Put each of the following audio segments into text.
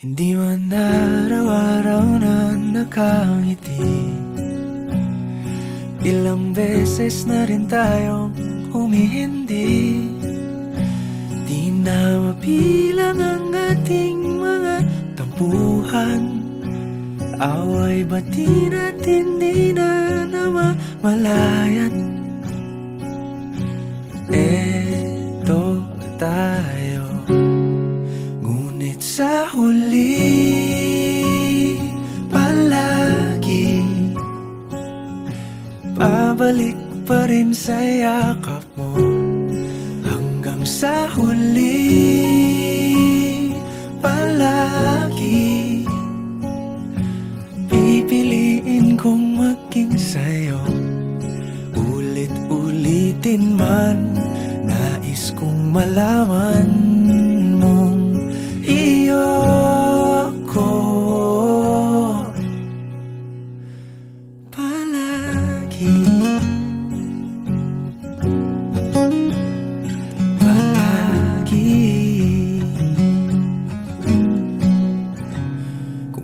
Hindi man araw-araw na nakangiti. Ilang beses na rin tayong humihindi. Di na mapilang ang ating mga tampuhan. Away bati natin di na namamalayan? Eto sa huli Palagi Pabalik pa rin sa yakap mo. Hanggang sa huli Palagi Pipiliin kong maging sa'yo. Ulit-ulitin man Nais kong malaman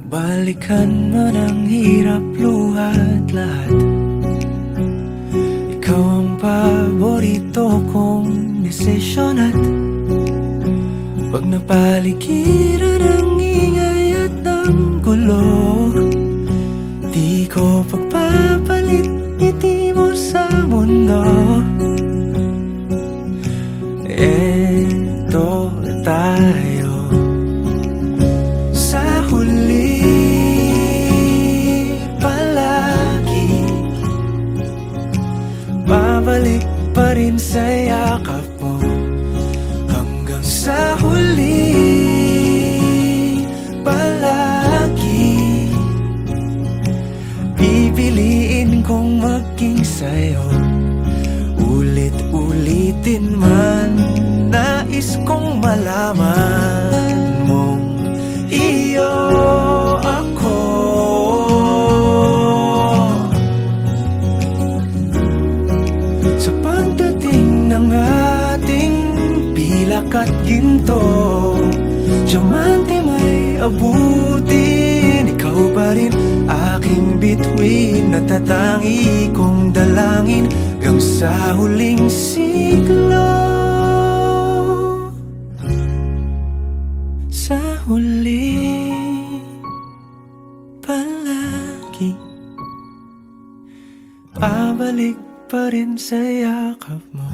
Balikan man ang hirap luhat lahat. Ikaw ang paborito kong desisyon at Pag napaligiran ang ingay at ng gulo rin sa yakap mo Hanggang sa huli. Palagi Pipiliin kong maging sa'yo. Ulit-ulitin man Nais kong malaman mong Iyo pilak at ginto. Diamante may abutin Ikaw pa rin aking bituin? Natatangi kong dalangin Hanggang sa huling siglo. Sa huli Palagi Pabalik pa rin sa yakap mo.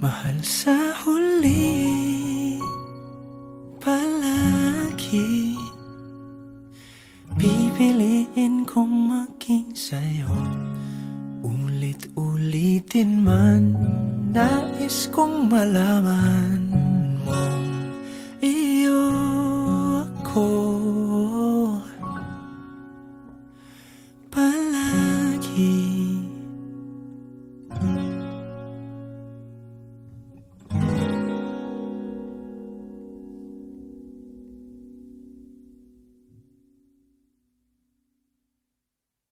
Mahal sa Ulit-ulitin man Nais kong malaman